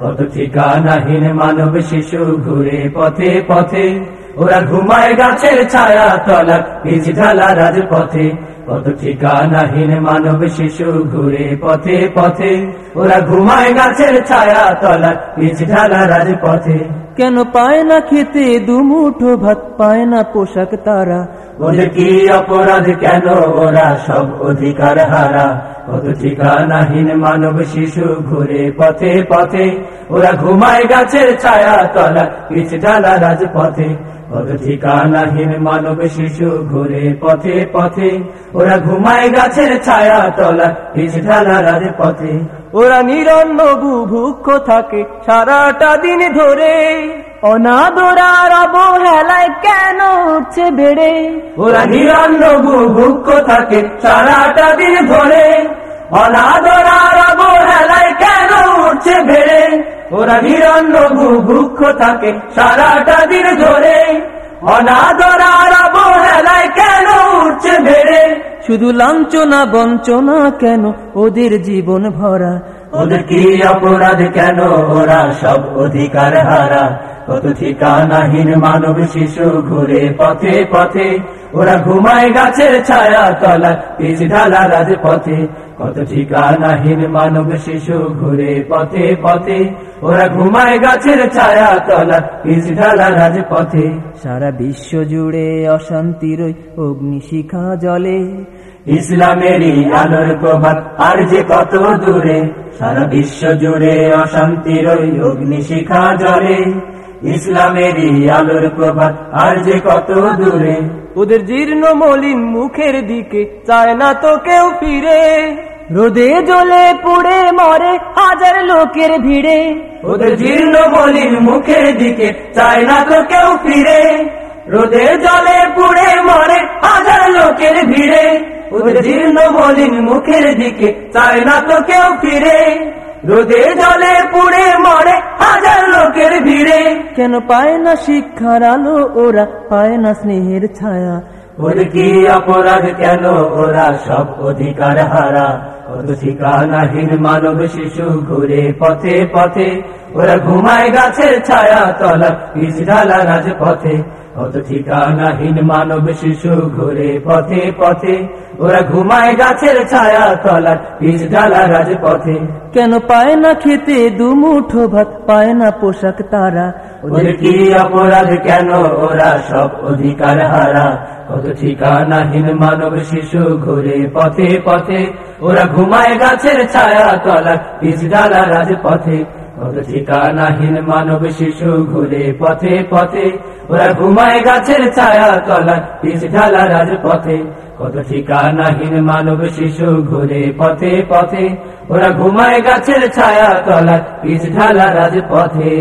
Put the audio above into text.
কত ঠিকানাহীন মানব শিশু ঘুরে পথে পথে। ওরা ঘুমায় গাছের ছায়া তলা বীজ ঢালা রাজপথে। কত ঠিকানাহীন মানব শিশু ঘুরে পথে পথে। ওরা ঘুমায় গাছের ছায়া তলা বীজ ঢালা রাজপথে। কেন পায় না খেতে দুমুঠো ভাত, পায় না পোশাক তারা। ওদের কি অপরাধ কেন ওরা সব অধিকার হারা? কত ঠিকানাহীন মানব শিশু ঘুরে পথে পথে। ওরা ঘুমায় গাছের ছায়া তলা পিছ ঢালা রাজপথে। কত ঠিকানাহীন মানব শিশু ঘুরে পথে পথে। ওরা ঘুমায় গাছের ছায়া তলা পিছ ঢালা রাজপথে। ওরা নিরন্ন বুভুক্ষ থাকে সারাটা দিন ধরে। অনাদরার অবহেলায় কেন উঠছে বেড়ে ওরা নিরন্ন বুভুক্ষ থাকে সারাটা দিন ধরে অনাদরার অবহেলায় কেন উঠছে বেড়ে ওরা বুভুক্ষ থাকে সারাটা দিন ধরে অনাদরার অবহেলায় কেন উঠছে বেড়ে শুধু লাঞ্ছনা বঞ্চনা কেন ওদের জীবন ভরা? ওদের কি অপরাধ কেন? ওরা সব অধিকার হারা। কত ঠিকানাহীন মানব শিশু ঘুরে পথে পথে। ওরা ঘুমায় গাছের ছায়া তলা পিছ ঢালা রাজপথে। কত ঠিকানাহীন মানব শিশু ঘুরে পথে পথে। ওরা ঘুমায় গাছের ছায়া তলা পিছ ঢালা রাজপথে। সারা বিশ্ব জুড়ে অশান্তির অগ্নিশিখা জলে। ইসলামেরই আলোর প্রভাত আর যে কত দূরে, সারা বিশ্ব জুড়ে অশান্তির অগ্নিশিখা জলে ইসলামেরই আলোর প্রভাত আর যে কত দূরে, ওদের জীর্ণ মলিন মুখের দিকে চায় না তো কেউ ফিরে। রোদে জ্বলে পুড়ে মরে হাজার লোকের ভিড়ে, ওদের জীর্ণ মলিন মুখের দিকে চায় না তো কেউ ফিরে। রোদে জলে পুড়ে মরে হাজার লোকের ভিড়ে। ওদের জীর্ণ মলিন মুখের দিকে চায় না তো কেউ ফিরে। রোদে জলে পুড়ে মরে হাজার লোকের ভিড়ে। কেন পায় না শিক্ষার আলো ওরা পায় না স্নেহের ছায়া? ওর কি অপরাধ কেন ওরা? সব অধিকার হারা। কত ঠিকানাহীন মানব শিশু ঘুরে পথে পথে। ওরা ঘুমায় গাছের ছায়া তলা পিছ ঢালা রাজপথে। কত ঠিকানাহীন মানব শিশু ঘুরে পথে পথে ওরা ঘুমায় গাছের ছায়া তলা পিছ ঢালা রাজপথে। কেন পায় না খেতে দুমুঠো ভাত পায় না পোশাক তারা? ওদের কি অপরাধ কেন ওরা সব অধিকার হারা? কত ঠিকানাহীন মানব শিশু ঘুরে পথে পথে ওরা ঘুমায় গাছের ছায়া তলা পিছ ডালা রাজপথে। কত ঠিকানাহীন মানব শিশু ঘুরে পথে পথে ওরা ঘুমায় গাছের ছায়া তলা পিছ ঢালা রাজপথে। কত ঠিকানাহীন মানব শিশু ঘুরে পথে পথে। ওরা ঘুমায় গাছের ছায়া তলা পিছ ঢালা রাজপথে।